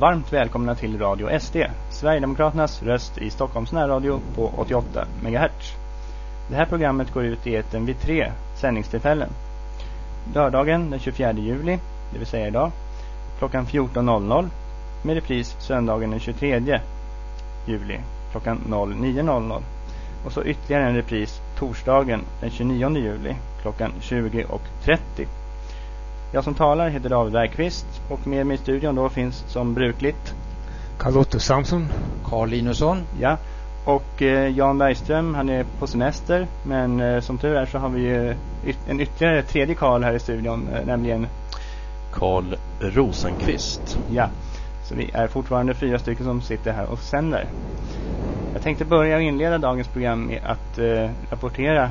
Varmt välkomna till Radio SD, Sverigedemokraternas röst i Stockholms närradio på 88 MHz. Det här programmet går ut i eten vid tre sändningstillfällen. Lördagen den 24 juli, det vill säga idag, klockan 14.00 med repris söndagen den 23 juli klockan 09.00. Och så ytterligare en repris torsdagen den 29 juli klockan 20.30. Jag som talar heter David Bergqvist och med mig i studion då finns som brukligt Carl-Otto Samson. Carl Linusson. Ja, och eh, Jan Bergström han är på semester men eh, som tur är så har vi ju yt en ytterligare tredje Karl här i studion eh, nämligen Karl Rosenqvist. Ja, så vi är fortfarande fyra stycken som sitter här och sänder. Jag tänkte börja och inleda dagens program med att eh, rapportera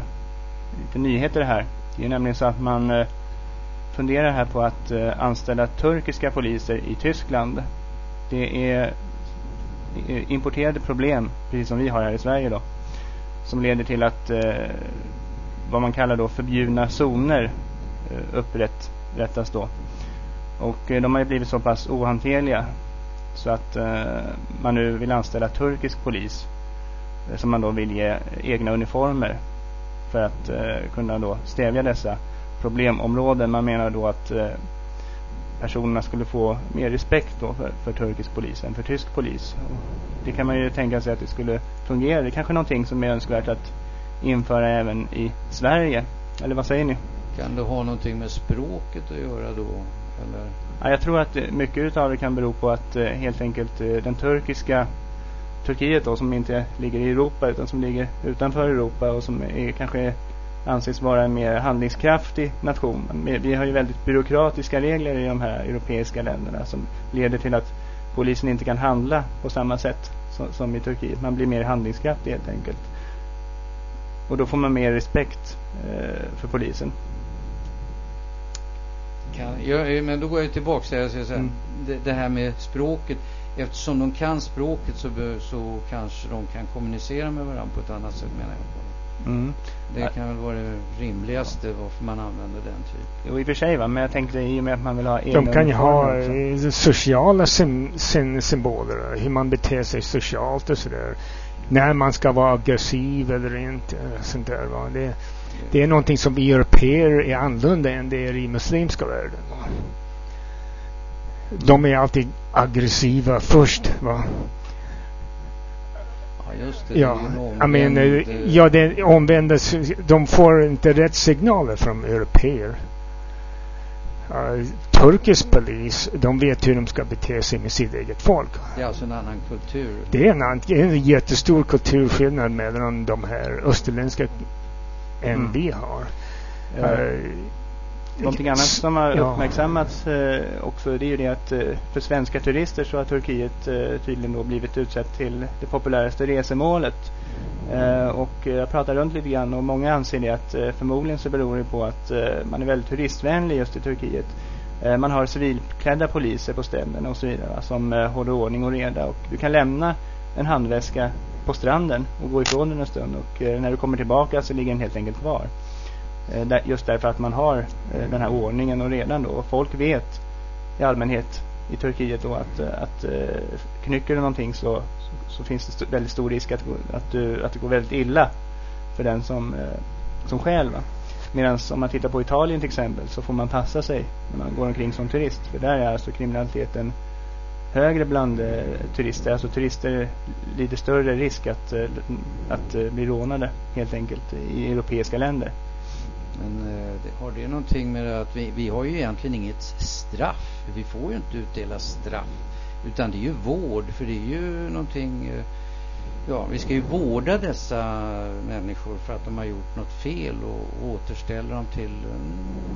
lite nyheter här. Det är nämligen så att man eh, funderar här på att eh, anställa turkiska poliser i Tyskland. Det är eh, importerade problem, precis som vi har här i Sverige då. Som leder till att eh, vad man kallar då förbjudna zoner eh, upprättas då. Och eh, de har ju blivit så pass ohanterliga så att eh, man nu vill anställa turkisk polis eh, som man då vill ge egna uniformer för att eh, kunna då stävja dessa problemområden. Man menar då att eh, personerna skulle få mer respekt då för, för turkisk polis än för tysk polis. Och det kan man ju tänka sig att det skulle fungera. Det är kanske någonting som är önskvärt att införa även i Sverige. Eller vad säger ni? Kan det ha någonting med språket att göra då? Eller? Ja, jag tror att mycket av det kan bero på att eh, helt enkelt eh, den turkiska Turkiet då som inte ligger i Europa utan som ligger utanför Europa och som är kanske anses vara en mer handlingskraftig nation. Vi har ju väldigt byråkratiska regler i de här europeiska länderna som leder till att polisen inte kan handla på samma sätt som, som i Turkiet. Man blir mer handlingskraftig helt enkelt. Och då får man mer respekt eh, för polisen. Kan, ja, men då går jag tillbaka till jag säga, mm. det, det här med språket. Eftersom de kan språket så, så kanske de kan kommunicera med varandra på ett annat sätt menar jag. Mm. Det kan väl vara det rimligaste varför man använder den typen. Jo, i och för sig va, men jag tänkte i och med att man vill ha De kan ju ha också. sociala sim, sim, symboler, hur man beter sig socialt och sådär. När man ska vara aggressiv eller inte. Sånt där, va? Det, det är någonting som vi europeer är annorlunda än det är i muslimska världen. Va? De är alltid aggressiva först. Va? Just det. Ja, I mean, ja, det omvända. De får inte rätt signaler från europeer. Uh, turkisk polis, de vet hur de ska bete sig med sitt eget folk. Det är alltså en annan kultur? Det är en, annan, en jättestor kulturskillnad mellan de här österländska än mm. vi har. Uh, Någonting annat som har ja. uppmärksammats eh, också det är ju det att eh, för svenska turister så har Turkiet eh, tydligen då blivit utsett till det populäraste resemålet. Eh, och jag pratar runt lite grann och många anser det att eh, förmodligen så beror det på att eh, man är väldigt turistvänlig just i Turkiet. man har civilklädda poliser på stränderna och så vidare va, som håller ordning och reda och du kan lämna en handväska på stranden och gå ifrån den en stund och när du kommer tillbaka så ligger den helt enkelt kvar. Eh, just därför att man har eh, den här ordningen och redan då. Folk vet i allmänhet i Turkiet då att, eh, att knycker du någonting så, så, finns det väldigt stor risk att, att, du, att det går väldigt illa för den som, som stjäl. Medan om man tittar på Italien till exempel så får man passa sig när man går omkring som turist. För där är alltså kriminaliteten högre bland eh, turister. Alltså turister lider större risk att, att bli rånade helt enkelt i europeiska länder. Men eh, det, har det någonting med att vi, vi har ju egentligen inget straff. Vi får ju inte utdela straff. Utan det är ju vård. För det är ju någonting... Eh, ja, vi ska ju vårda dessa människor för att de har gjort något fel och återställa dem till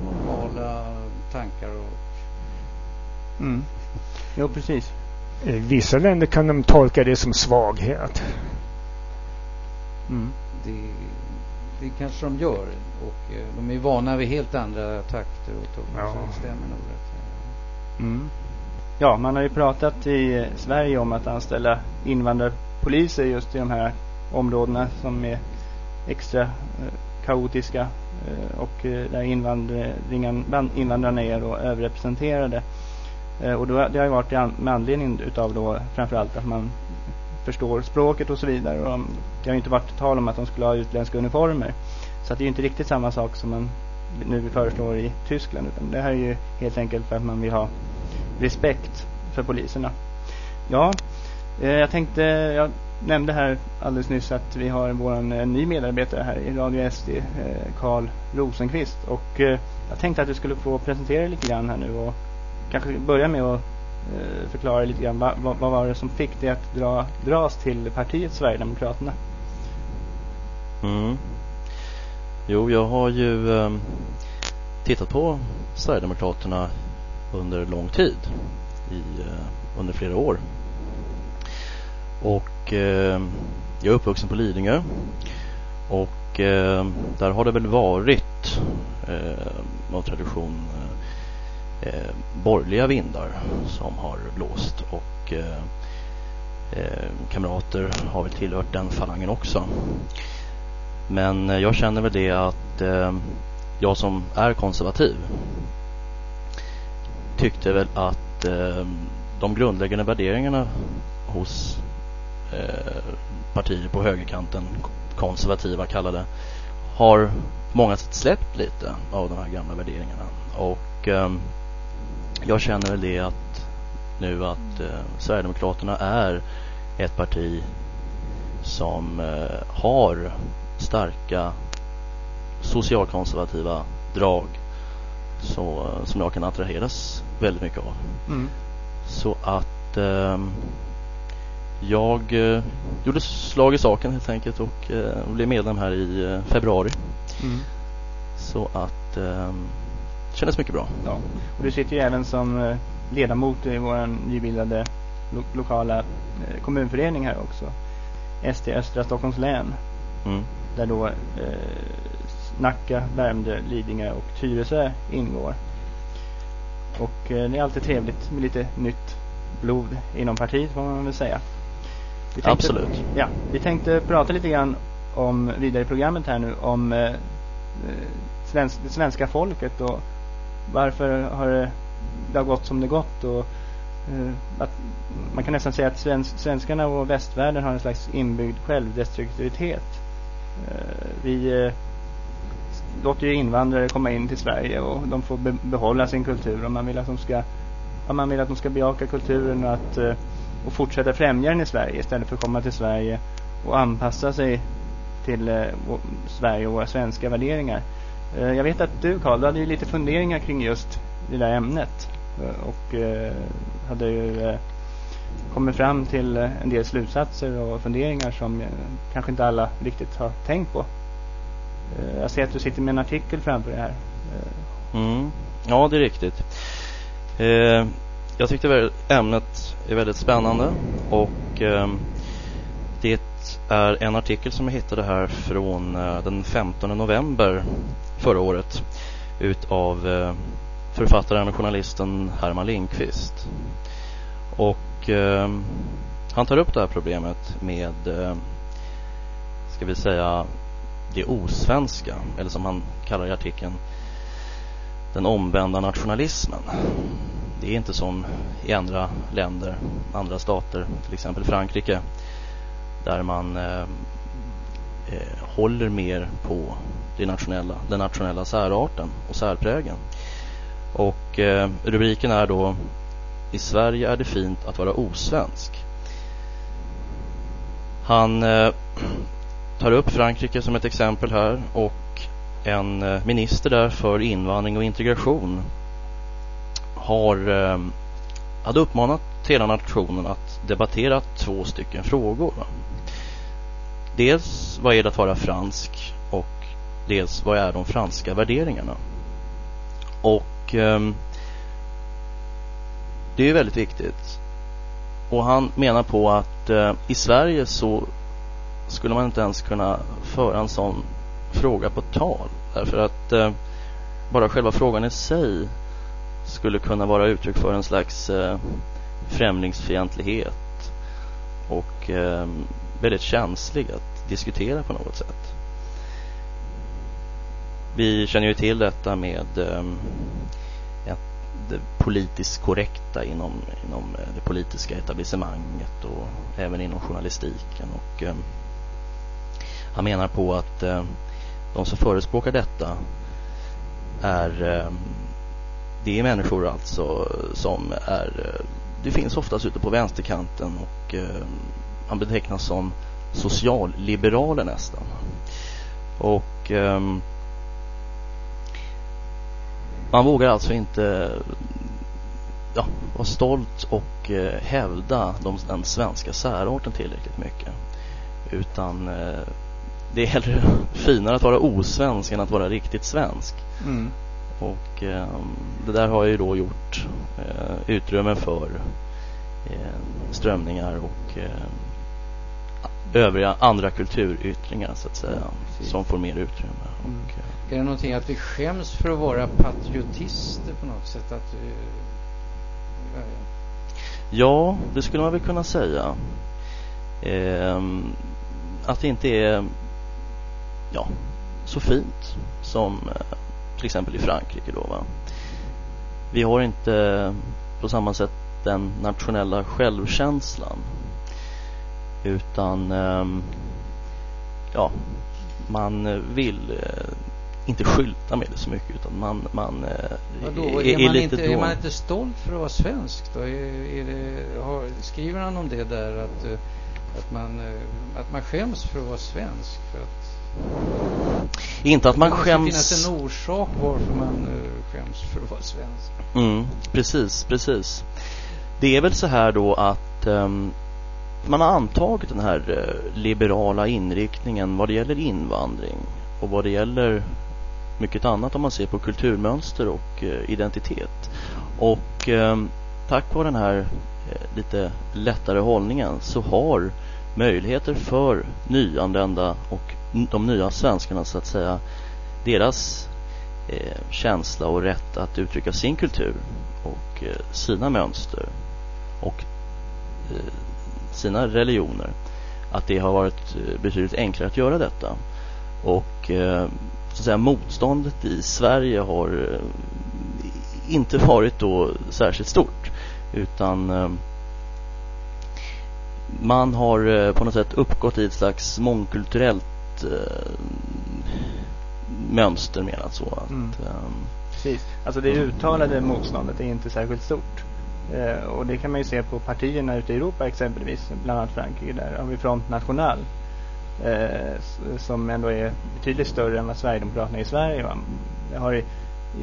normala tankar och... Mm. Jo, precis. I vissa länder kan de tolka det som svaghet. Mm. Det, det kanske de gör. Och eh, de är vana vid helt andra takter och toner. Ja. Så det stämmer nog rätt. Mm. Ja, man har ju pratat i Sverige om att anställa invandrarpoliser just i de här områdena som är extra eh, kaotiska eh, och eh, där invandrarna är då överrepresenterade. Eh, och då, det har ju varit med anledning utav då framförallt att man förstår språket och så vidare. Och det har ju inte varit tal om att de skulle ha utländska uniformer. Så att det är ju inte riktigt samma sak som man nu föreslår i Tyskland. Utan det här är ju helt enkelt för att man vill ha respekt för poliserna. Ja, eh, jag tänkte, jag nämnde här alldeles nyss att vi har vår eh, ny medarbetare här i Radio SD, Karl eh, Rosenqvist. Och eh, jag tänkte att du skulle få presentera dig lite grann här nu och kanske börja med att Eh, förklara lite grann vad, vad, vad, var det som fick dig att dra, dras till partiet Sverigedemokraterna? Mm. Jo, jag har ju eh, tittat på Sverigedemokraterna under lång tid, i, eh, under flera år. Och eh, jag är uppvuxen på Lidingö och eh, där har det väl varit ehm, eh, av tradition eh, borgerliga vindar som har blåst och eh, eh, kamrater har väl tillhört den falangen också. Men eh, jag känner väl det att eh, jag som är konservativ tyckte väl att eh, de grundläggande värderingarna hos eh, partier på högerkanten, konservativa kallade, har på många sätt släppt lite av de här gamla värderingarna. Och eh, jag känner väl det att nu att eh, Sverigedemokraterna är ett parti som eh, har starka socialkonservativa drag så, eh, som jag kan attraheras väldigt mycket av. Mm. Så att eh, jag eh, gjorde slag i saken helt enkelt och eh, blev medlem här i eh, februari. Mm. Så att kändes mycket bra. Ja. Och du sitter ju även som eh, ledamot i vår nybildade lo lokala eh, kommunförening här också. SD Östra Stockholms län. Mm. Där då eh, Nacka, Värmdö, Lidingö och Tyresö ingår. Och eh, det är alltid trevligt med lite nytt blod inom partiet får man väl säga. Tänkte, Absolut. Ja, vi tänkte prata lite grann om vidare i programmet här nu om eh, eh svensk, det svenska folket och varför har det, det har gått som det gått och eh, att man kan nästan säga att svensk, svenskarna och västvärlden har en slags inbyggd självdestruktivitet. Eh, vi eh, låter ju invandrare komma in till Sverige och de får be behålla sin kultur och man vill att de ska ja, man vill att de ska bejaka kulturen och att och fortsätta främja den i Sverige istället för att komma till Sverige och anpassa sig till Sverige och våra svenska värderingar. Eh, jag vet att du Karl, du hade ju lite funderingar kring just det där ämnet eh, och eh, hade ju kommit fram till en del slutsatser och funderingar som kanske inte alla riktigt har tänkt på. Jag ser att du sitter med en artikel framför dig här. Mm. Ja, det är riktigt. Jag tyckte ämnet är väldigt spännande och det är en artikel som jag hittade här från den 15 november förra året utav eh, författaren och journalisten Herman Lindqvist. Och eh, han tar upp det här problemet med, eh, ska vi säga, det osvenska, eller som han kallar i artikeln, den omvända nationalismen. Det är inte som i andra länder, andra stater, till exempel Frankrike, där man eh, eh håller mer på det nationella, den nationella särarten och särprägen. Och eh, rubriken är då I Sverige är det fint att vara osvensk. Han eh, tar upp Frankrike som ett exempel här och en eh, minister där för invandring och integration har eh, hade uppmanat hela nationen att debattera två stycken frågor. Dels vad är det att vara fransk dels vad är de franska värderingarna? Och eh, det är väldigt viktigt. Och han menar på att eh, i Sverige så skulle man inte ens kunna föra en sån fråga på tal. Därför att eh, bara själva frågan i sig skulle kunna vara uttryck för en slags eh, främlingsfientlighet och eh, väldigt känslig att diskutera på något sätt. Vi känner ju till detta med ehm, ett, det politiskt korrekta inom, inom eh, det politiska etablissemanget och även inom journalistiken. Och, eh, han menar på att eh, de som förespråkar detta är eh, det är människor alltså som är eh, det finns oftast ute på vänsterkanten och eh, han betecknas som socialliberaler nästan. Och ehm, man vågar alltså inte ja, vara stolt och eh, hävda de, den svenska särarten tillräckligt mycket. Utan eh, det är hellre finare att vara osvensk än att vara riktigt svensk. Mm. Och eh, det där har ju då gjort eh, utrymme för eh, strömningar och eh, övriga andra kulturyttringar så att säga ja, som får mer utrymme. Mm. Och, eh, är det någonting att vi skäms för att vara patriotister på något sätt? Att, uh, ja, ja. ja, det skulle man väl kunna säga. Eh, att det inte är ja, så fint som eh, till exempel i Frankrike då va. Vi har inte på samma sätt den nationella självkänslan utan ehm, ja, man vill eh, inte skylta med det så mycket utan man, man eh, Vadå, är, är, man lite inte, då... är man inte stolt för att vara svensk då? Är, är det, har, skriver han om det där att, eh, att, man, att man skäms för att vara svensk? För att inte att man skäms... Det finnas en orsak varför man skäms för att vara svensk. Mm, precis, precis. Det är väl så här då att um, man har antagit den här eh, liberala inriktningen vad det gäller invandring och vad det gäller mycket annat om man ser på kulturmönster och eh, identitet. Och eh, tack vare den här lite lättare hållningen så har möjligheter för nyanlända och de nya svenskarna så att säga deras eh, känsla och rätt att uttrycka sin kultur och eh, sina mönster och eh, sina religioner att det har varit eh, betydligt enklare att göra detta och eh, så att säga motståndet i Sverige har eh, inte varit då särskilt stort utan man har på något sätt uppgått i ett slags mångkulturellt mönster mer så. Att, mm. Precis. Alltså det uttalade motståndet är inte särskilt stort. Eh, och det kan man ju se på partierna ute i Europa exempelvis, bland annat Frankrike. Där har vi Front National eh, som ändå är betydligt större än vad Sverigedemokraterna är i Sverige. Va? vi har i,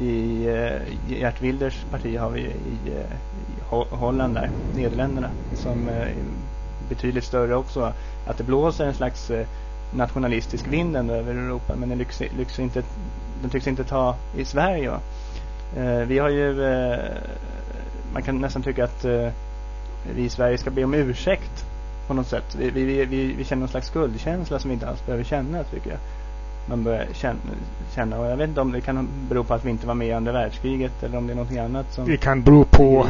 i eh, Gert Wilders parti har vi i, i Holland där, Nederländerna, som är betydligt större också. Att det blåser en slags eh, nationalistisk vind ändå över Europa men den, lycks, lycks inte, den tycks inte ta i Sverige. Eh, vi har ju, eh, man kan nästan tycka att eh, vi i Sverige ska be om ursäkt på något sätt. Vi, vi, vi, vi känner någon slags skuldkänsla som vi inte alls behöver känna tycker jag. Man börjar känna, känna och jag vet inte om det kan bero på att vi inte var med i andra världskriget eller om det är någonting annat som... Det kan bero på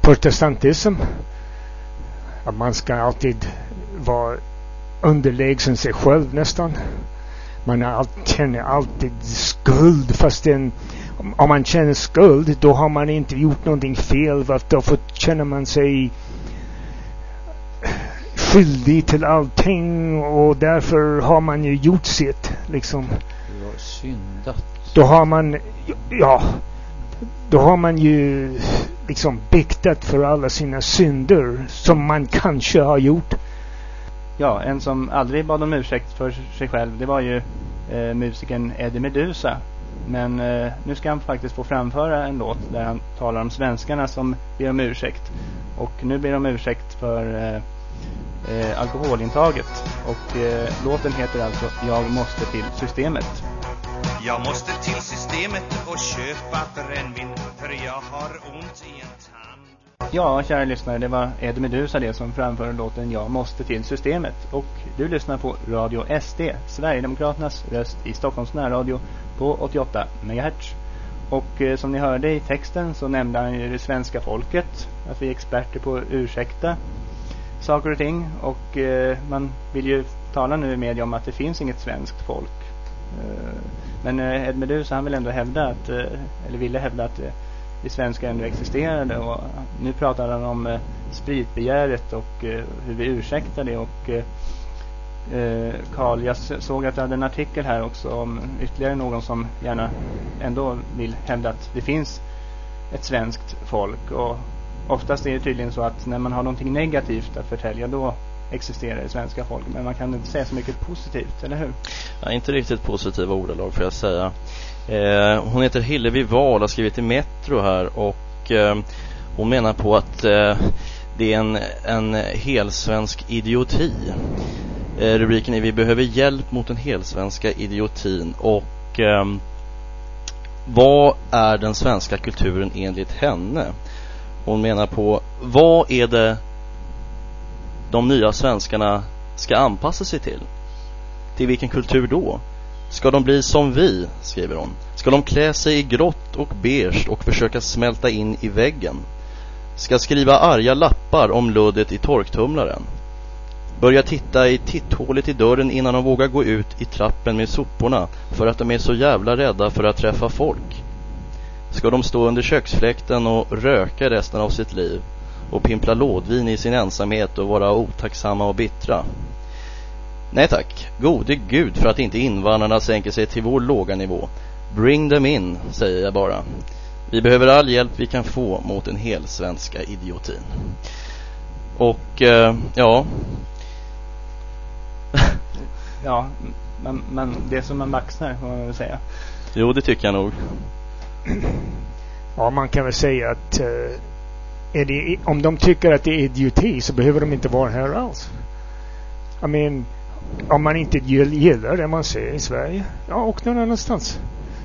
protestantism. Att man ska alltid vara underlägsen sig själv nästan. Man all, känner alltid skuld fast den, om man känner skuld då har man inte gjort någonting fel. Då får, känner man sig skyldig till allting och därför har man ju gjort sitt liksom. Du har syndat. Då har man, ja, då har man ju liksom biktat för alla sina synder som man kanske har gjort ja, en som aldrig bad om ursäkt för sig själv det var ju eh, musikern Eddie Meduza. Men eh, nu ska han faktiskt få framföra en låt där han talar om svenskarna som ber om ursäkt. Och nu ber de om ursäkt för eh, eh, alkoholintaget. Och eh, låten heter alltså Jag måste till systemet. Jag måste till systemet och köpa brännvin för jag har ont i en Ja, kära lyssnare, det var Ed Medusa det som framförde låten Jag måste till systemet. Och du lyssnar på Radio SD, Sverigedemokraternas röst i Stockholms närradio på 88 MHz. Och eh, som ni hörde i texten så nämnde han ju det svenska folket, att vi är experter på att ursäkta saker och ting. Och eh, man vill ju tala nu i media om att det finns inget svenskt folk. Eh, men eh, Ed Medusa han vill ändå hävda att, eh, eller ville hävda att eh, det svenska ändå existerade. Och nu pratar han om eh, spritbegäret och eh, hur vi ursäktar det. Och eh, eh Karl, jag såg att du hade en artikel här också om ytterligare någon som gärna ändå vill hävda att det finns ett svenskt folk. Och oftast är det tydligen så att när man har någonting negativt att förtälja då existerar det svenska folk. Men man kan inte säga så mycket positivt, eller hur? Ja, inte riktigt positiva ordalag får jag säga. Eh, hon heter Hillevi Wahl, och har skrivit i Metro här och eh, hon menar på att eh, det är en, en helsvensk idioti. Eh, rubriken är Vi behöver hjälp mot den helsvenska idiotin och eh, vad är den svenska kulturen enligt henne? Hon menar på vad är det de nya svenskarna ska anpassa sig till? Till vilken kultur då? Ska de bli som vi, skriver hon. Ska de klä sig i grått och beige och försöka smälta in i väggen? Ska skriva arga lappar om luddet i torktumlaren? Börja titta i titthålet i dörren innan de vågar gå ut i trappen med soporna för att de är så jävla rädda för att träffa folk? Ska de stå under köksfläkten och röka resten av sitt liv och pimpla lådvin i sin ensamhet och vara otacksamma och bittra? Nej tack, gode gud för att inte invandrarna sänker sig till vår låga nivå. Bring them in, säger jag bara. Vi behöver all hjälp vi kan få mot den helsvenska idiotin. Och eh, ja. ja, men, men det som man baxnar får man väl säga. Jo, det tycker jag nog. Ja, man kan väl säga att eh, det, om de tycker att det är idioti så behöver de inte vara här alls. I mean, om man inte gillar det man ser i Sverige, ja, åk någon annanstans.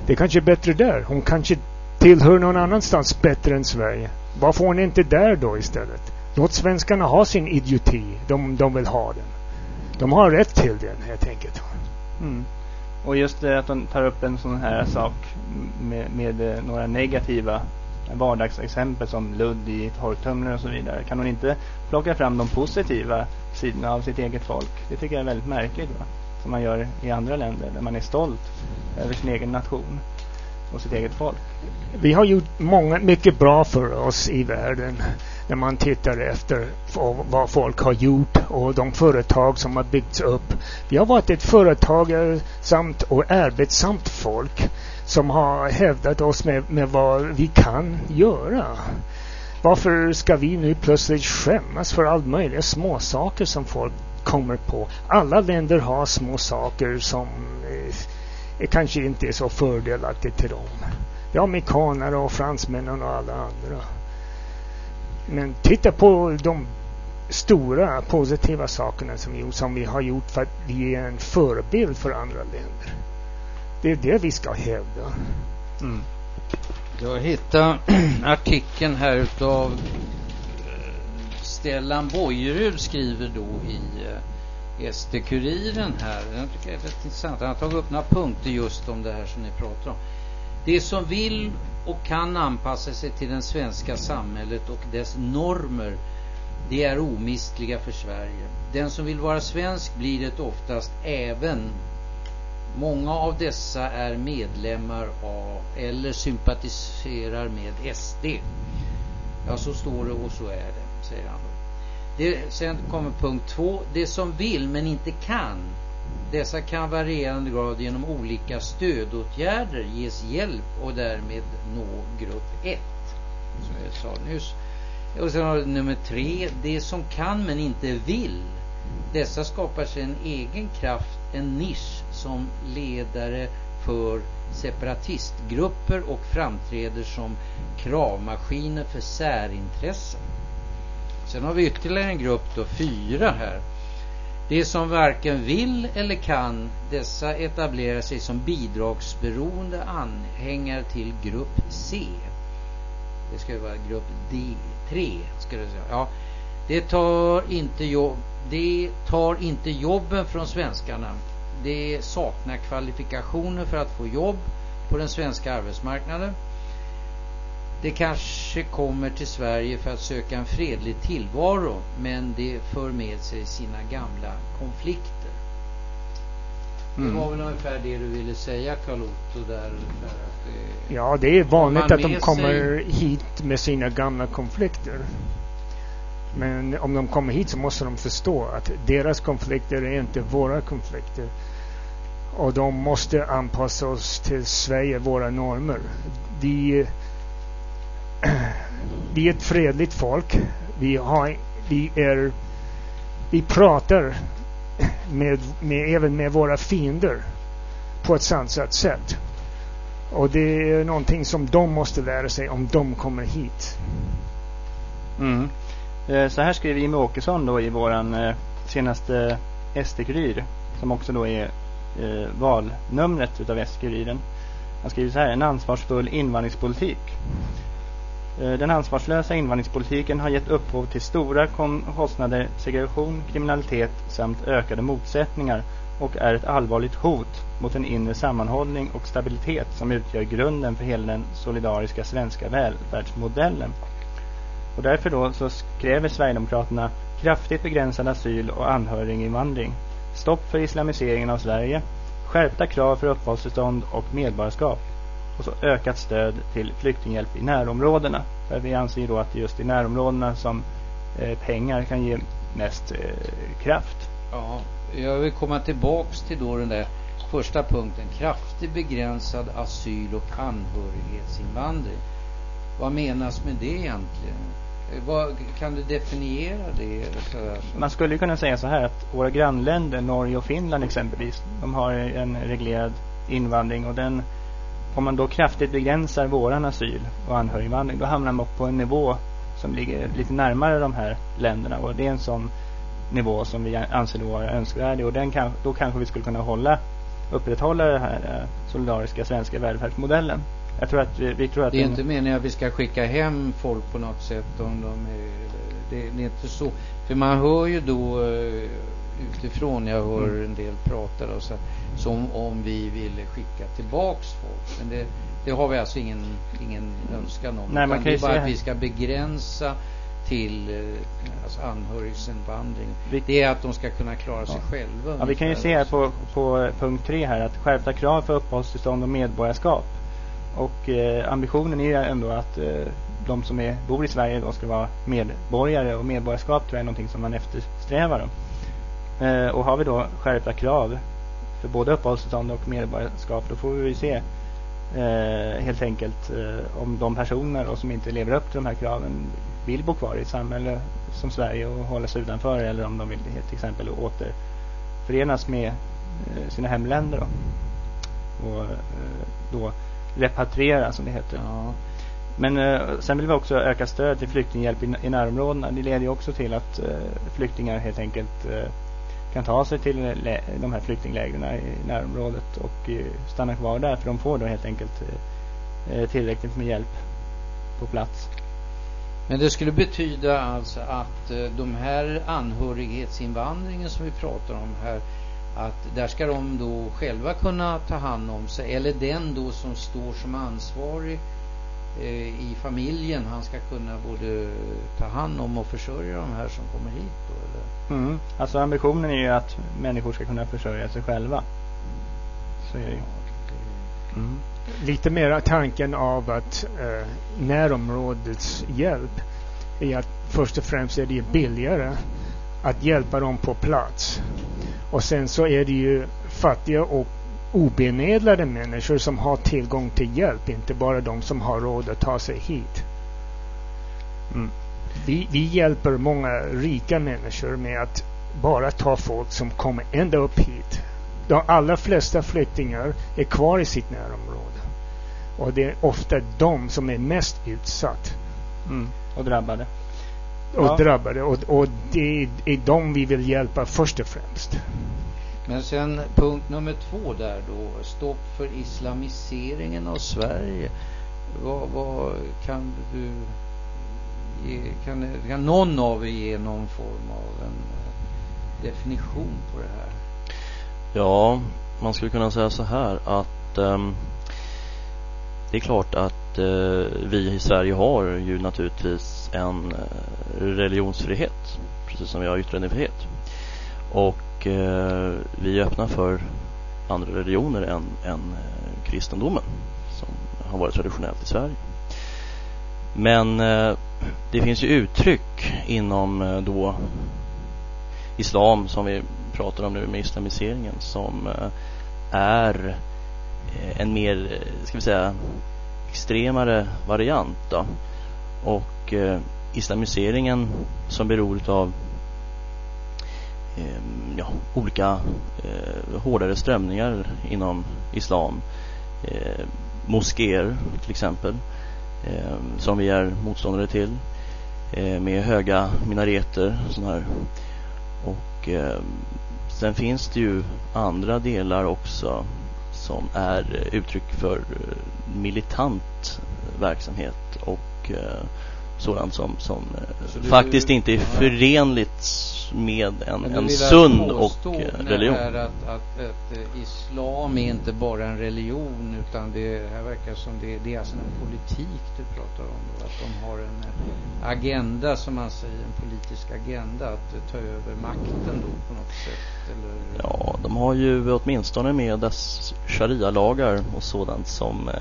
Det kanske är bättre där. Hon kanske tillhör någon annanstans bättre än Sverige. Varför hon inte där då istället? Låt svenskarna ha sin idioti. De, de vill ha den. De har rätt till den helt enkelt. Mm. Och just det att de tar upp en sån här sak med, med några negativa vardagsexempel som ludd i torktumlare och så vidare. Kan hon inte plocka fram de positiva sidorna av sitt eget folk? Det tycker jag är väldigt märkligt. Va? Som man gör i andra länder där man är stolt över sin egen nation och sitt eget folk. Vi har gjort många, mycket bra för oss i världen när man tittar efter vad folk har gjort och de företag som har byggts upp. Vi har varit ett företagarsamt eh, och arbetsamt folk som har hävdat oss med, med vad vi kan göra. Varför ska vi nu plötsligt skämmas för allt möjliga små saker som folk kommer på? Alla länder har små saker som eh, kanske inte är så fördelaktigt till dem. Det är amerikaner och fransmännen och alla andra. Men titta på de stora positiva sakerna som, som vi har gjort för att vi är en förebild för andra länder. Det är det vi ska hävda. Mm. Jag hittade artikeln här utav eh, Stellan Bojerud skriver då i eh, SD-Kuriren här. Den tycker jag är rätt intressant. Han har tagit upp några punkter just om det här som ni pratar om. Det som vill och kan anpassa sig till det svenska samhället och dess normer det är omistliga för Sverige. Den som vill vara svensk blir det oftast även Många av dessa är medlemmar av eller sympatiserar med SD. Ja, så står det och så är det, säger han. Det, sen kommer punkt två. Det som vill men inte kan. Dessa kan varierande grad genom olika stödåtgärder ges hjälp och därmed nå grupp 1. Som jag sa nyss. Och sen har vi nummer tre. Det som kan men inte vill. Dessa skapar sig en egen kraft, en nisch som ledare för separatistgrupper och framträder som kravmaskiner för särintressen. Sen har vi ytterligare en grupp då, fyra här. Det som varken vill eller kan, dessa etablerar sig som bidragsberoende anhängare till grupp C. Det ska vara grupp D3, ska det säga. Ja, det tar inte jobb, det tar inte jobben från svenskarna det saknar kvalifikationer för att få jobb på den svenska arbetsmarknaden. Det kanske kommer till Sverige för att söka en fredlig tillvaro men det för med sig sina gamla konflikter. Mm. Det var väl ungefär det du ville säga Carl-Otto där det, Ja, det är vanligt att de kommer sig... hit med sina gamla konflikter. Men om de kommer hit så måste de förstå att deras konflikter är inte våra konflikter. Och de måste anpassa oss till Sverige, våra normer. Vi, vi är ett fredligt folk. Vi, har, vi, är, vi pratar med, med, även med våra fiender på ett sansat sätt. Och det är någonting som de måste lära sig om de kommer hit. Mm. Eh, så här skriver Jimmie Åkesson då i våran eh, senaste SD-kurir som också då är eh, valnumret utav SD-kuriren. Han skriver så här, en ansvarsfull invandringspolitik. Den ansvarslösa invandringspolitiken har gett upphov till stora kostnader, segregation, kriminalitet samt ökade motsättningar och är ett allvarligt hot mot en inre sammanhållning och stabilitet som utgör grunden för hela den solidariska svenska välfärdsmodellen. Och därför då så kräver Sverigedemokraterna kraftigt begränsad asyl och anhöriginvandring, stopp för islamiseringen av Sverige, skärpta krav för uppehållstillstånd och medborgarskap och så ökat stöd till flyktinghjälp i närområdena. För vi anser ju då att det är just i närområdena som eh, pengar kan ge mest eh, kraft. Ja, jag vill komma tillbaks till då den där första punkten, kraftigt begränsad asyl och anhörighetsinvandring. Vad menas med det egentligen? Vad, kan du definiera det? Man skulle kunna säga så här att våra grannländer, Norge och Finland exempelvis, de har en reglerad invandring och den om man då kraftigt begränsar våran asyl och anhöriginvandring då hamnar man på en nivå som ligger lite närmare de här länderna och det är en sån nivå som vi anser vara önskvärd och den kan, då kanske vi skulle kunna hålla upprätthålla den här eh, solidariska svenska välfärdsmodellen. Jag tror att vi, tror att det är inte meningen att vi ska skicka hem folk på något sätt om de är, det, det är inte så. För man hör ju då uh, utifrån, jag hör mm. en del prata då, så, som om vi ville skicka tillbaks folk. Men det, det har vi alltså ingen, ingen önskan om. Nej, man kan det är bara att vi ska begränsa till uh, alltså anhörigsinvandring. Vi, det är att de ska kunna klara sig själva. Ja, vi kan ju se här på, på punkt tre här att skärpta krav för uppehållstillstånd och medborgarskap och eh, ambitionen är ju ändå att eh, de som är, bor i Sverige då ska vara medborgare och medborgarskap tror jag är någonting som man eftersträvar. Eh, och har vi då skärpta krav för både uppehållstillstånd och medborgarskap då får vi se eh, helt enkelt eh, om de personer då, som inte lever upp till de här kraven vill bo kvar i ett samhälle som Sverige och hålla sig utanför eller om de vill till exempel återförenas med eh, sina hemländer då. Och eh, då repatriera som det heter. Ja. Men eh, sen vill vi också öka stöd till flyktinghjälp i, i närområdena. Det leder ju också till att eh, flyktingar helt enkelt eh, kan ta sig till de här flyktinglägren i närområdet och eh, stanna kvar där. För de får då helt enkelt eh, eh, tillräckligt med hjälp på plats. Men det skulle betyda alltså att de här anhörighetsinvandringen som vi pratar om här att där ska de då själva kunna ta hand om sig eller den då som står som ansvarig eh, i familjen han ska kunna både ta hand om och försörja de här som kommer hit då eller? Mm. Alltså ambitionen är ju att människor ska kunna försörja sig själva. Så är det ju. Mm. Lite mera tanken av att eh, närområdets hjälp är att först och främst är det billigare att hjälpa dem på plats och sen så är det ju fattiga och obemedlade människor som har tillgång till hjälp, inte bara de som har råd att ta sig hit. Mm. Vi, vi hjälper många rika människor med att bara ta folk som kommer ända upp hit. De allra flesta flyktingar är kvar i sitt närområde. Och det är ofta de som är mest utsatt. Mm. Och drabbade och ja. drabbade. Och, och det är de vi vill hjälpa först och främst. Men sen punkt nummer två där då, stopp för islamiseringen av Sverige. Vad, vad kan du ge, kan, kan någon av er ge någon form av en eh, definition på det här? Ja, man skulle kunna säga så här att um, det är klart att uh, vi i Sverige har ju naturligtvis en eh, religionsfrihet precis som vi har yttrandefrihet och eh, vi är öppna för andra religioner än, än eh, kristendomen som har varit traditionellt i Sverige. Men eh, det finns ju uttryck inom då islam som vi pratar om nu med islamiseringen som är en mer, ska vi säga, extremare variant då. Och eh, islamiseringen som beror av eh, ja, olika eh, hårdare strömningar inom islam. Eh, moskéer till exempel eh, som vi är motståndare till eh, med höga minareter sådana här. och eh, sen finns det ju andra delar också som är uttryck för eh, militant verksamhet och eh, sådant som, som eh, faktiskt inte är förenligt med en, en sund och religion. Att, att, att, att islam är inte bara en religion utan det här verkar som det, det är alltså en politik du pratar om då, att de har en agenda som man säger, en politisk agenda att ta över makten då på något sätt eller? Ja, de har ju åtminstone med dess sharia-lagar och sådant som eh,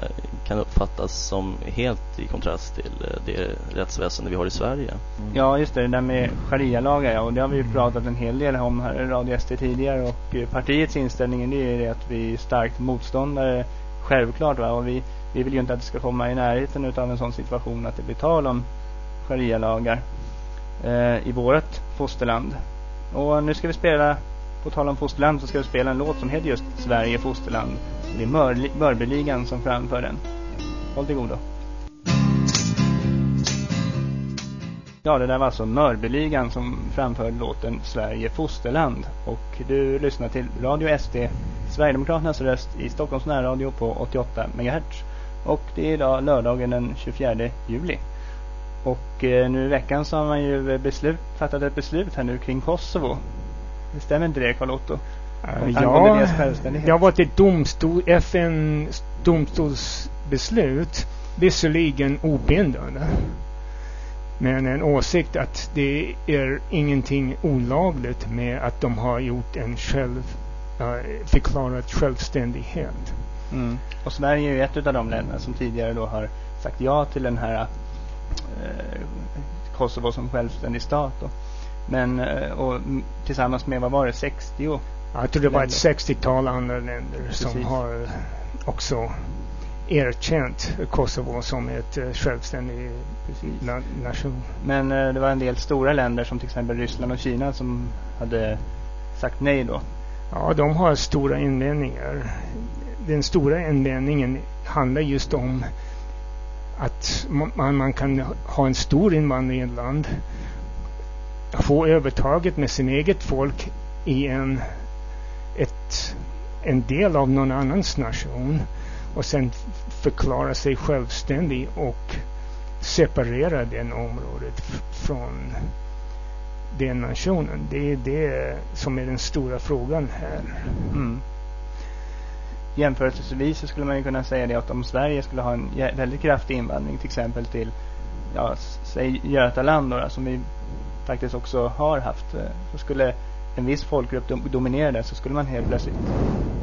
kan uppfattas som helt i kontrast till eh, det rättsväsende vi har i Sverige. Mm. Ja, just det, det där med sharia-lagar ja, och det har vi ju pratat en hel del om här i Radio SD tidigare och eh, partiets inställning är ju det att vi är starkt motståndare självklart va? och vi, vi vill ju inte att det ska komma i närheten av en sån situation att det blir tal om sharia-lagar eh, i vårt fosterland. Och nu ska vi spela, på tal om fosterland, så ska vi spela en låt som heter just Sverige fosterland. Det är Mör Mörbyligan som framför den. Håll till godo. Ja, det där var alltså Mörbyligan som framförde låten Sverige fosterland. Och du lyssnar till Radio SD, Sverigedemokraternas röst i Stockholms närradio på 88 MHz. Och det är idag lördagen den 24 juli. Och eh, nu i veckan så har man ju beslut, fattat ett beslut här nu kring Kosovo. Det stämmer inte det Carl Otto? Uh, ja, har varit ett domstol, FN domstolsbeslut. Visserligen obindande. Men en åsikt att det är ingenting olagligt med att de har gjort en själv, uh, förklarat självständighet. Mm. Och Sverige är ju ett av de länder som tidigare då har sagt ja till den här eh, Kosovo som självständig stat. Då. Men och tillsammans med, vad var det, 60? Ja, jag tror det var ett 60-tal andra länder Precis. som har också erkänt Kosovo som ett uh, självständig na nation. Men uh, det var en del stora länder som till exempel Ryssland och Kina som hade sagt nej då. Ja, de har stora invändningar. Den stora invändningen handlar just om att man, man kan ha en stor invandring i ett land få övertaget med sin eget folk i en, ett, en del av någon annans nation och sen förklara sig självständig och separera den området från den nationen. Det är det som är den stora frågan här. Mm jämförelsevis så skulle man ju kunna säga det att om Sverige skulle ha en väldigt kraftig invandring till exempel till ja, säg Götaland då, som vi faktiskt också har haft eh, så skulle en viss folkgrupp dominera det så skulle man helt plötsligt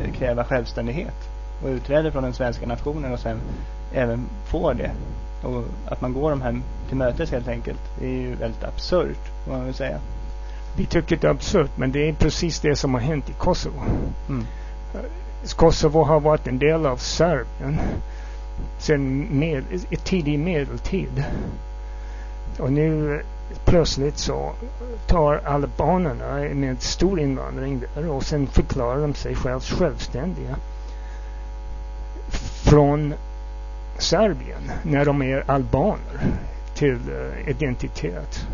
eh, kräva självständighet och utträda från den svenska nationen och sen även få det och att man går de här till mötes helt enkelt det är ju väldigt absurt får man väl säga vi tycker det är absurt men det är precis det som har hänt i Kosovo mm. Kosovo har varit en del av Serbien sedan med, tidig medeltid. Och nu plötsligt så tar albanerna med stor invandring där och sen förklarar de sig själv självständiga från Serbien när de är albaner till uh, identitet.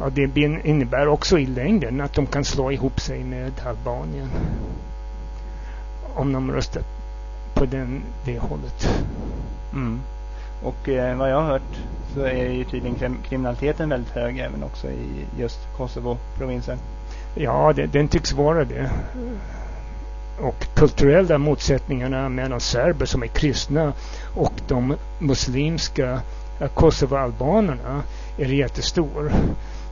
Ja, det innebär också i längden att de kan slå ihop sig med Albanien om de röstar på den, det hållet. Mm. Och eh, vad jag har hört så är ju tydligen krim kriminaliteten väldigt hög även också i just Kosovo-provinsen. Ja, det, den tycks vara det. Och kulturella motsättningarna mellan serber som är kristna och de muslimska eh, Kosovo-albanerna är jättestor.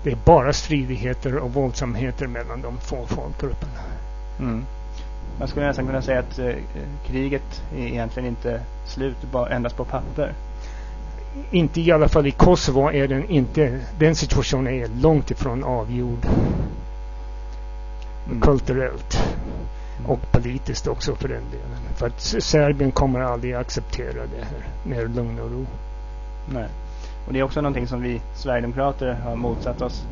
Det är bara stridigheter och våldsamheter mellan de två folkgrupperna. Mm. man skulle nästan kunna säga att eh, kriget är egentligen inte slut bara endast på papper. Inte i alla fall i Kosovo är den inte, den situationen är långt ifrån avgjord. Mm. Kulturellt. Och politiskt också för den delen. För att Serbien kommer aldrig acceptera det här med lugn och ro. Nej. Och det är också någonting som vi Sverigedemokrater har motsatt oss.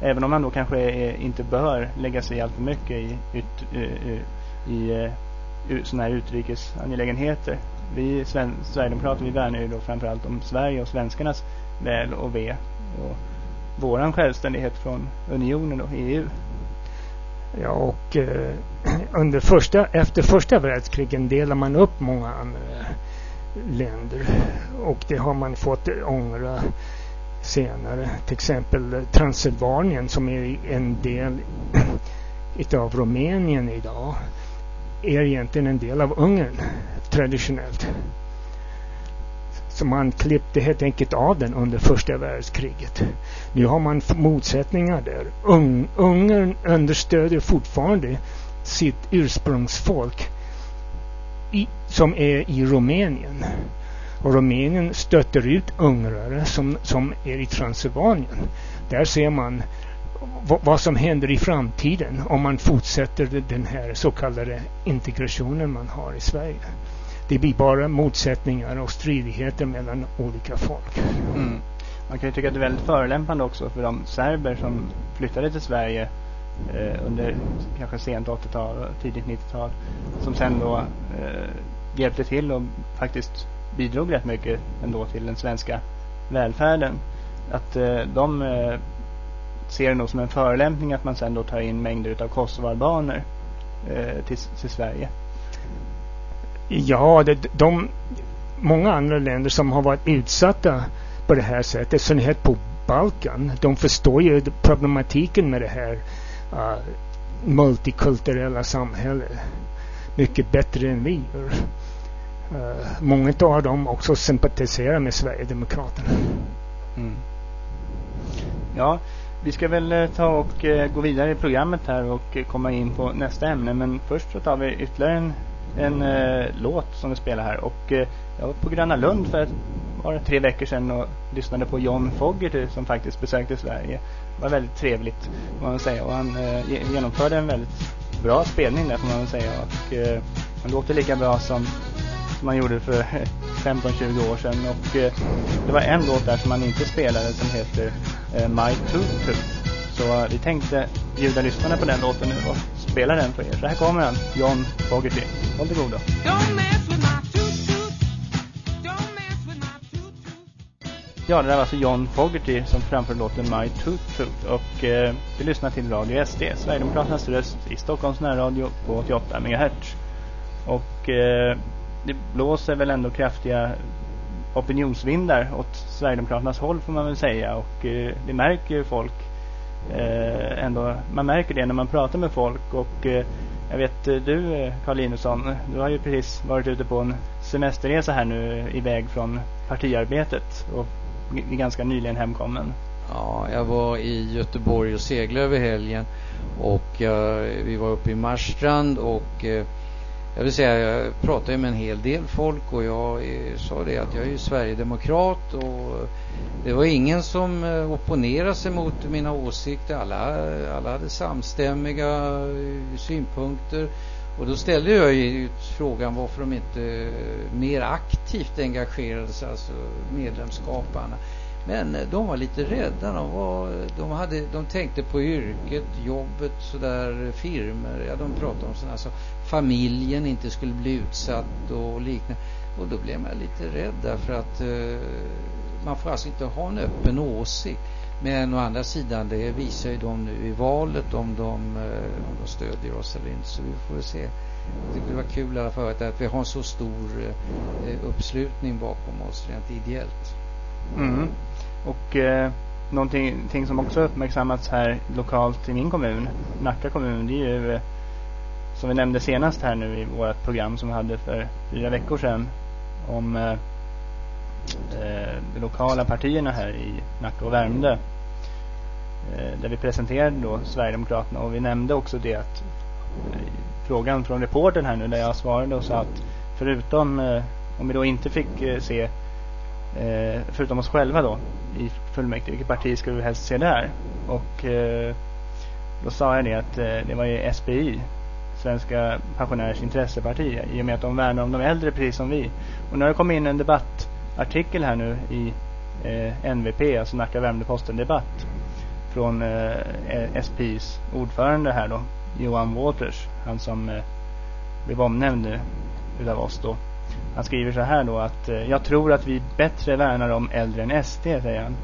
Även om man då kanske är, inte bör lägga sig allt för mycket i, ut, eh, eh, i, eh, i, i sådana här utrikesangelägenheter. Vi Sven, Sverigedemokrater vi värnar ju då framförallt om Sverige och svenskarnas väl och ve. Och våran självständighet från unionen och EU. Ja, och eh, under första, efter första världskriget delar man upp många andra länder. Och det har man fått ångra senare. Till exempel eh, Transylvanien som är en del utav Rumänien idag är egentligen en del av Ungern traditionellt. Så man klippte helt enkelt av den under första världskriget. Nu har man motsättningar där. Ung, Ungern understödjer fortfarande sitt ursprungsfolk i, som är i Rumänien. Och Rumänien stöter ut ungrare som, som är i Transylvanien. Där ser man vad som händer i framtiden om man fortsätter den här så kallade integrationen man har i Sverige. Det blir bara motsättningar och stridigheter mellan olika folk. Mm. Man kan ju tycka att det är väldigt förelämpande också för de serber som flyttade till Sverige eh, under kanske sent 80-tal och tidigt 90-tal som sen då eh, hjälpte till och faktiskt bidrog rätt mycket ändå till den svenska välfärden. Att eh, de eh, ser det nog som en förelämpning att man sen då tar in mängder av kosovoalbaner eh, till, till Sverige. Ja, det, de många andra länder som har varit utsatta på det här sättet, i synnerhet på Balkan, de förstår ju problematiken med det här uh, multikulturella samhället mycket bättre än vi gör. Uh, många av dem också sympatiserar med Sverigedemokraterna. Mm. Ja, vi ska väl eh, ta och uh, gå vidare i programmet här och eh, komma in på nästa ämne. Men först så tar vi ytterligare en, en eh, låt som vi spelar här. Och eh, jag var på Gröna Lund för bara tre veckor sedan och lyssnade på John Fogerty som faktiskt besökte Sverige. Det var väldigt trevligt får man säga och han eh, genomförde en väldigt bra spelning där får man säga. Och han låter lika bra som som han gjorde för 15-20 år sedan. Och eh, det var en låt där som han inte spelade som heter eh, My Toot så vi tänkte bjuda lyssnarna på den låten nu och spela den för er. Så här kommer han, John Fogerty. Håll till godo. Ja, det där var alltså John Fogerty som framförde låten My Toot Toot. Och eh, vi lyssnar till Radio SD, Sverigedemokraternas röst i Stockholms närradio på 88 MHz. Och eh, det blåser väl ändå kraftiga opinionsvindar åt Sverigedemokraternas håll får man väl säga och eh, det märker ju folk eh, ändå, man märker det när man pratar med folk och eh, jag vet eh, du Karl Carl Linusson, du har ju precis varit ute på en semesterresa här nu iväg från partiarbetet och är ganska nyligen hemkommen. Ja, jag var i Göteborg och seglade över helgen och eh, vi var uppe i Marstrand och eh, jag vill säga, jag pratar ju med en hel del folk och jag eh, sa det att jag är ju Sverigedemokrat och det var ingen som eh, opponerade sig mot mina åsikter. Alla, alla hade samstämmiga eh, synpunkter. Och då ställde jag ju frågan varför de inte mer aktivt engagerade sig, alltså medlemskaparna. Men eh, de var lite rädda. De, var, de, hade, de tänkte på yrket, jobbet, sådär, firmer. Ja, de pratade om sådana. saker. familjen inte skulle bli utsatt och liknande. Och då blev man lite rädd därför att eh, man får alltså inte ha en öppen åsikt. Men å andra sidan, det visar ju de nu i valet om de, eh, om de stödjer oss eller inte. Så vi får se. Det skulle det var kul i alla fall att vi har en så stor eh, uppslutning bakom oss rent ideellt. Mm. Och eh, någonting som också uppmärksammats här lokalt i min kommun, Nacka kommun, det är ju eh, som vi nämnde senast här nu i vårt program som vi hade för fyra veckor sedan om eh, eh de lokala partierna här i Nacka och Värmdö. Eh, där vi presenterade då Sverigedemokraterna och vi nämnde också det att eh, frågan från reporten här nu där jag svarade och sa att förutom eh, om vi då inte fick eh, se Eh, förutom oss själva då i fullmäktige, vilket parti skulle vi helst se där? Och eh, då sa jag det att eh, det var ju SPI, Svenska pensionärers intresseparti, i och med att de värnar om de äldre precis som vi. Och nu har det kommit in en debattartikel här nu i eh, NVP, alltså Nacka Värmdö-Posten Debatt, från eh, SPIs ordförande här då, Johan Waters, han som eh, blev omnämnd nu utav oss då. Han skriver så här då att eh, jag tror att vi bättre värnar om äldre än SD, säger han.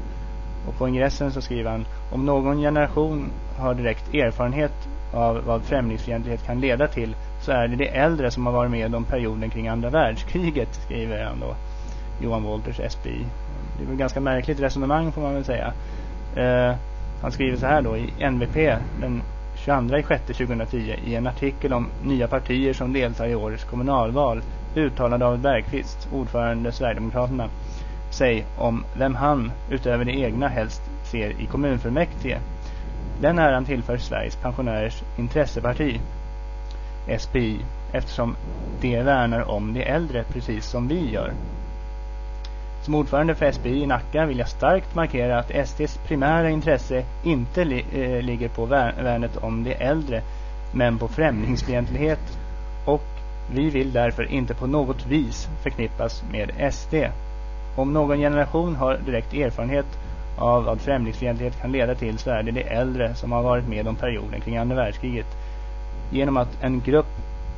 Och på ingressen så skriver han om någon generation har direkt erfarenhet av vad främlingsfientlighet kan leda till så är det de äldre som har varit med om perioden kring andra världskriget, skriver han då. Johan Wolters, SPI. Det är ett ganska märkligt resonemang får man väl säga. Eh, han skriver så här då i NVP den 22 6 2010 i en artikel om nya partier som deltar i årets kommunalval uttalade David Bergqvist, ordförande Sverigedemokraterna, sig om vem han, utöver det egna, helst ser i kommunfullmäktige. Den äran tillför Sveriges pensionärers intresseparti, SPI, eftersom det värnar om de äldre precis som vi gör. Som ordförande för SPI i Nacka vill jag starkt markera att SDs primära intresse inte li eh, ligger på värnet om de äldre men på främlingsfientlighet och vi vill därför inte på något vis förknippas med SD. Om någon generation har direkt erfarenhet av vad främlingsfientlighet kan leda till så är det de äldre som har varit med om perioden kring andra världskriget. Genom att en grupp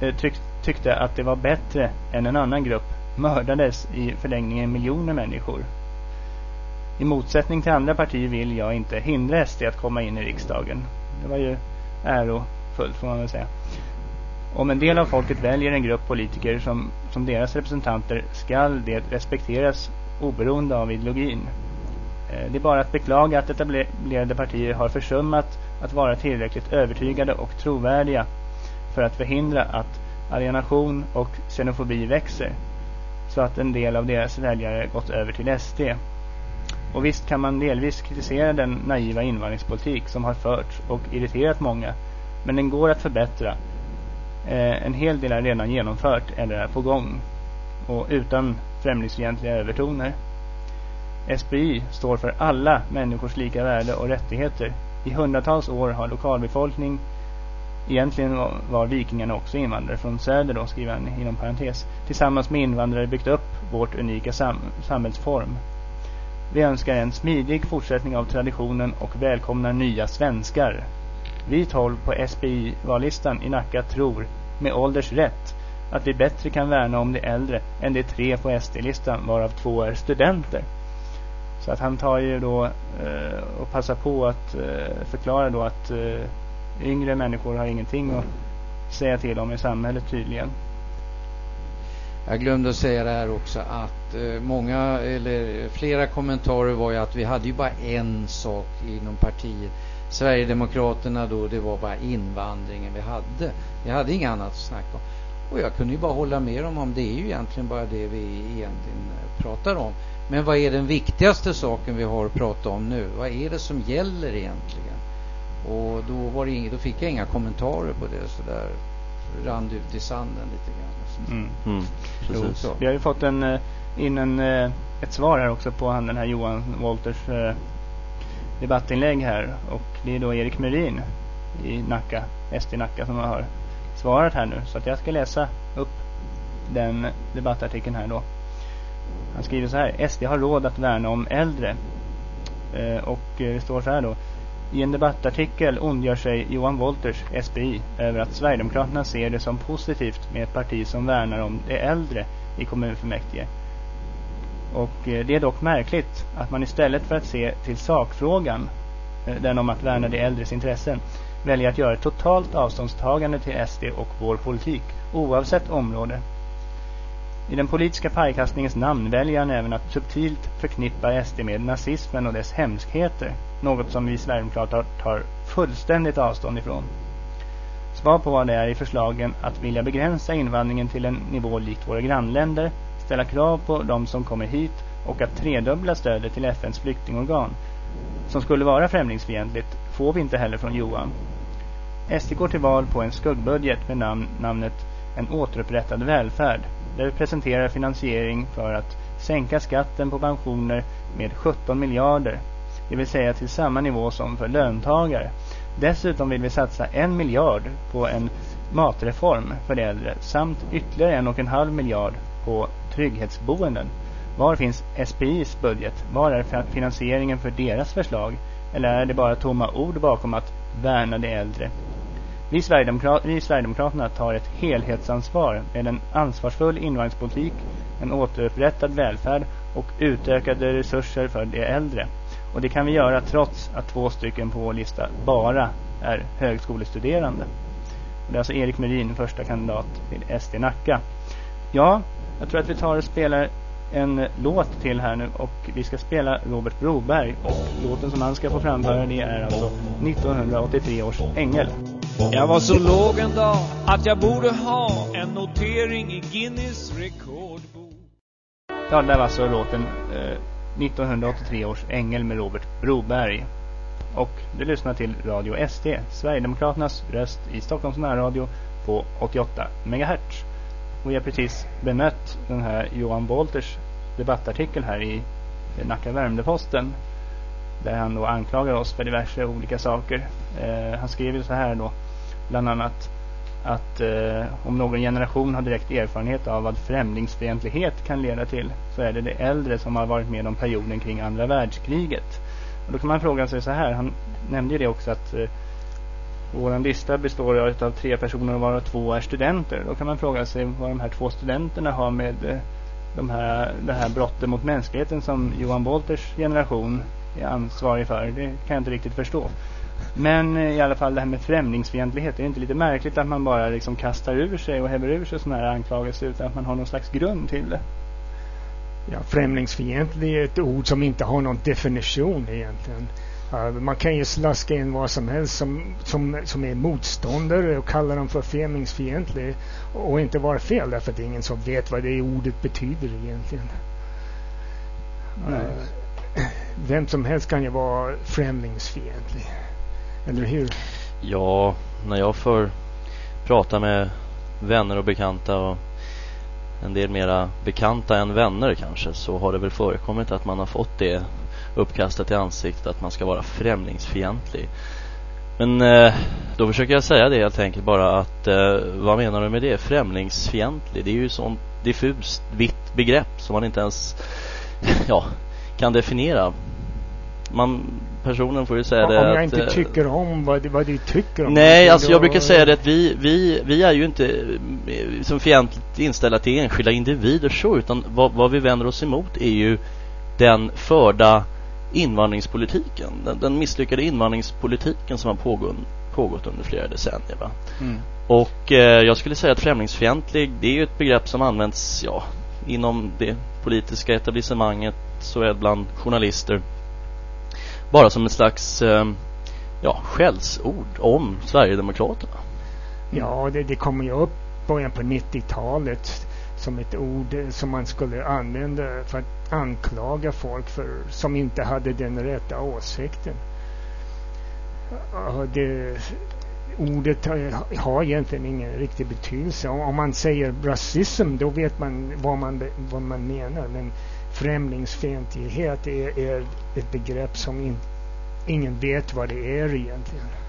eh, tyck tyckte att det var bättre än en annan grupp mördades i förlängningen miljoner människor. I motsättning till andra partier vill jag inte hindra SD att komma in i riksdagen. Det var ju ärofullt får man väl säga. Om en del av folket väljer en grupp politiker som, som deras representanter skall det respekteras oberoende av ideologin. Eh, det är bara att beklaga att etablerade partier har försummat att vara tillräckligt övertygade och trovärdiga för att förhindra att alienation och xenofobi växer så att en del av deras väljare gått över till SD. Och visst kan man delvis kritisera den naiva invandringspolitik som har förts och irriterat många men den går att förbättra Eh, en hel del är redan genomfört eller är på gång och utan främlingsfientliga övertoner. SPI står för alla människors lika värde och rättigheter. I hundratals år har lokalbefolkning Egentligen var vikingarna också invandrare från söder då, skriver han inom parentes. Tillsammans med invandrare byggt upp vårt unika sam samhällsform. Vi önskar en smidig fortsättning av traditionen och välkomnar nya svenskar. Vi tolv på SPI-vallistan i Nacka tror, med ålders rätt, att vi bättre kan värna om de äldre än de tre på SD-listan varav två är studenter. Så att han tar ju då eh, och passar på att eh, förklara då att eh, yngre människor har ingenting att säga till om i samhället tydligen. Jag glömde att säga det här också att eh, många eller flera kommentarer var ju att vi hade ju bara en sak inom partiet Sverigedemokraterna då, det var bara invandringen vi hade. Vi hade inget annat att snacka om. Och jag kunde ju bara hålla med dem om det är ju egentligen bara det vi egentligen eh, pratar om. Men vad är den viktigaste saken vi har att prata om nu? Vad är det som gäller egentligen? Och då, var det inget, då fick jag inga kommentarer på det så där rann det ut i sanden lite grann. Mm. Mm. Precis. Vi har ju fått en, eh, in en, eh, ett svar här också på han den här Johan Wolters debattinlägg här och det är då Erik Merin i Nacka, SD Nacka som har svarat här nu så att jag ska läsa upp den debattartikeln här då. Han skriver så här, SD har råd att värna om äldre eh, och det står så här då i en debattartikel ondgör sig Johan Wolters, SPI, över att Sverigedemokraterna ser det som positivt med ett parti som värnar om de äldre i kommunfullmäktige. Och eh, det är dock märkligt att man istället för att se till sakfrågan, eh, den om att värna de äldres intressen, väljer att göra ett totalt avståndstagande till SD och vår politik, oavsett område. I den politiska pajkastningens namn väljer han även att subtilt förknippa SD med nazismen och dess hemskheter, något som vi Sverigedemokrater tar fullständigt avstånd ifrån. Svar på vad det är i förslagen att vilja begränsa invandringen till en nivå likt våra grannländer ställa krav på de som kommer hit och att tredubbla stödet till FNs flyktingorgan som skulle vara främlingsfientligt får vi inte heller från Johan. SD går till val på en skuggbudget med namn, namnet En återupprättad välfärd. Där vi presenterar finansiering för att sänka skatten på pensioner med 17 miljarder. Det vill säga till samma nivå som för löntagare. Dessutom vill vi satsa en miljard på en matreform för de äldre samt ytterligare en och en halv miljard på trygghetsboenden. Var finns SPIs budget? Var är finansieringen för deras förslag? Eller är det bara tomma ord bakom att värna de äldre? Vi, Sverigedemokrat vi Sverigedemokraterna tar ett helhetsansvar med en ansvarsfull invandringspolitik, en återupprättad välfärd och utökade resurser för de äldre. Och det kan vi göra trots att två stycken på vår lista bara är högskolestuderande. Och det är alltså Erik Merin, första kandidat till SD Nacka. Ja, jag tror att vi tar och spelar en låt till här nu och vi ska spela Robert Broberg och låten som han ska få framföra det är alltså 1983 års Ängel. Jag var så låg en dag att jag borde ha en notering i Guinness rekordbok. Ja, det var alltså låten eh, 1983 års Ängel med Robert Broberg. Och du lyssnar till Radio SD, Sverigedemokraternas röst i Stockholms närradio på 88 MHz. Och vi har precis bemött den här Johan Wolters debattartikel här i Nacka Värmdö-Posten. Där han då anklagar oss för diverse olika saker. Eh, han skriver så här då, bland annat att eh, om någon generation har direkt erfarenhet av vad främlingsfientlighet kan leda till så är det de äldre som har varit med om perioden kring andra världskriget. Och då kan man fråga sig så här, han nämnde ju det också att eh, vår lista består av tre personer varav två är studenter. Då kan man fråga sig vad de här två studenterna har med eh, de här, det här brottet mot mänskligheten som Johan Bolters generation är ansvarig för. Det kan jag inte riktigt förstå. Men eh, i alla fall det här med främlingsfientlighet. Det är inte lite märkligt att man bara liksom kastar ur sig och häver ur sig sådana här anklagelser utan att man har någon slags grund till det. Ja, främlingsfientlig är ett ord som inte har någon definition egentligen. Uh, man kan ju slaska in vad som helst som, som, som är motståndare och kalla dem för främlingsfientlig och inte vara fel därför att det är ingen som vet vad det ordet betyder egentligen. Uh, vem som helst kan ju vara främlingsfientlig. Eller hur? Ja, när jag får prata med vänner och bekanta och en del mera bekanta än vänner kanske så har det väl förekommit att man har fått det uppkastat i ansiktet att man ska vara främlingsfientlig. Men eh, då försöker jag säga det helt enkelt bara att eh, vad menar du med det? Främlingsfientlig? Det är ju sånt diffust vitt begrepp som man inte ens ja, kan definiera. Man, personen får ju säga om det Om jag att, inte eh, tycker om vad, vad du tycker om Nej, det, alltså då- jag brukar säga det att vi, vi, vi är ju inte eh, som fientligt inställda till enskilda individer så, utan vad, vad vi vänder oss emot är ju den förda invandringspolitiken. Den, den misslyckade invandringspolitiken som har pågått, pågått under flera decennier. Va? Mm. Och eh, jag skulle säga att främlingsfientlig, det är ju ett begrepp som används ja, inom det politiska etablissemanget såväl bland journalister bara som ett slags eh, ja, skällsord om Sverigedemokraterna. Ja, det, det kommer ju upp början på 90-talet som ett ord som man skulle använda för att anklaga folk för som inte hade den rätta åsikten. Det, ordet har, egentligen ingen riktig betydelse. Om, man säger rasism då vet man vad man, vad man menar. Men främlingsfientlighet är, är ett begrepp som in, ingen vet vad det är egentligen.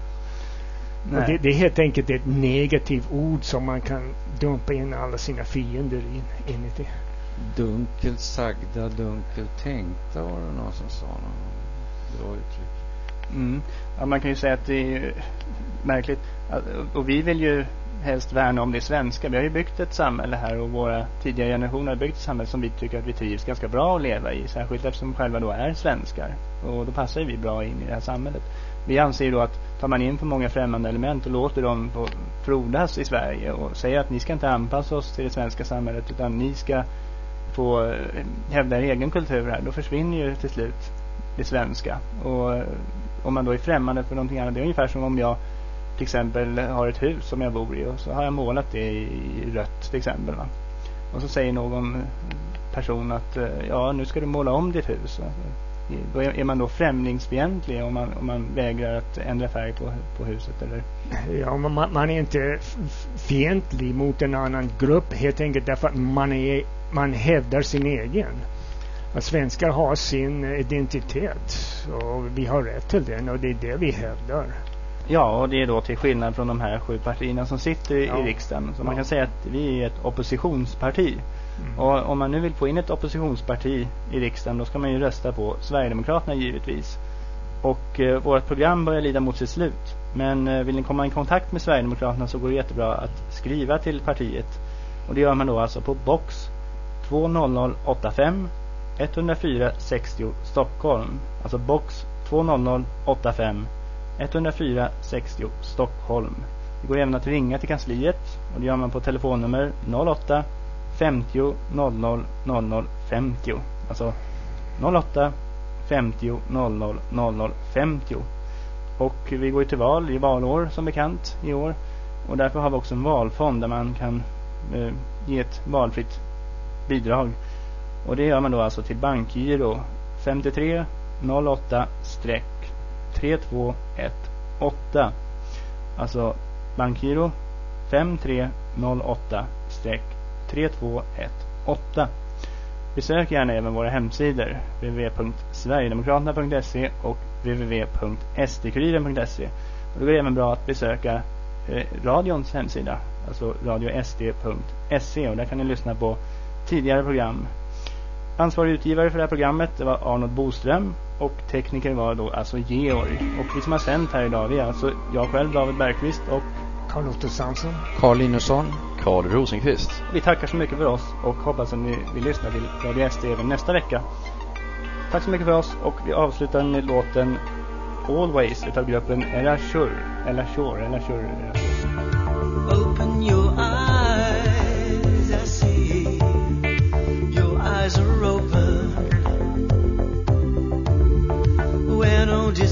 Det, det är helt enkelt ett negativt ord som man kan dumpa in alla sina fiender in, inuti. Dunkelt sagda, dunkelt tänkta var det någon som sa. Någon bra uttryck. Mm. Ja, man kan ju säga att det är märkligt. Och vi vill ju helst värna om det svenska. Vi har ju byggt ett samhälle här och våra tidigare generationer har byggt ett samhälle som vi tycker att vi trivs ganska bra att leva i. Särskilt eftersom vi själva då är svenskar. Och då passar ju vi bra in i det här samhället. Vi anser ju då att tar man in för många främmande element och låter dem få frodas i Sverige och säger att ni ska inte anpassa oss till det svenska samhället utan ni ska få eh, hävda er egen kultur här. Då försvinner ju till slut det svenska. Och eh, om man då är främmande för någonting annat. Det är ungefär som om jag till exempel har ett hus som jag bor i och så har jag målat det i rött till exempel. Va? Och så säger någon person att eh, ja nu ska du måla om ditt hus då är, är man då främlingsfientlig om man, om man vägrar att ändra färg på, på huset eller? Ja, man, man är inte fientlig mot en annan grupp helt enkelt därför att man, är, man hävdar sin egen. Att svenskar har sin identitet och vi har rätt till den och det är det vi hävdar. Ja, och det är då till skillnad från de här sju partierna som sitter ja. i riksdagen. Så ja. man kan säga att vi är ett oppositionsparti. Mm. Och om man nu vill få in ett oppositionsparti i riksdagen då ska man ju rösta på Sverigedemokraterna givetvis. Och eh, vårt program börjar lida mot sitt slut. Men eh, vill ni komma i kontakt med Sverigedemokraterna så går det jättebra att skriva till partiet. Och det gör man då alltså på box 20085 104 60 Stockholm. Alltså box 20085 104 60 Stockholm. Det går även att ringa till kansliet och det gör man på telefonnummer 08 50 00 00 50. Alltså 08 50 00 00 50. Och vi går ju till val i valår som bekant i år. Och därför har vi också en valfond där man kan eh, ge ett valfritt bidrag. Och det gör man då alltså till bankgiro 53 08 3218. Alltså bankgiro 5308 3218. Besök gärna även våra hemsidor www.sverigedemokraterna.se och www.sdkuriren.se. Och det går även bra att besöka eh, radions hemsida, alltså radiosd.se och där kan ni lyssna på tidigare program. Ansvarig utgivare för det här programmet det var Arnold Boström och tekniker var då alltså Georg. Och vi som har sänt här idag vi är alltså jag själv David Bergqvist och Carl Otto Samson. Carl Linusson. Karl Rosenqvist. Vi tackar så mycket för oss och hoppas att ni vill lyssna till Radio SD även nästa vecka. Tack så mycket för oss och vi avslutar med låten Always utav gruppen Ella Shur. Ella Shur, Ella Shur. Open your eyes, I see Your eyes are open When OD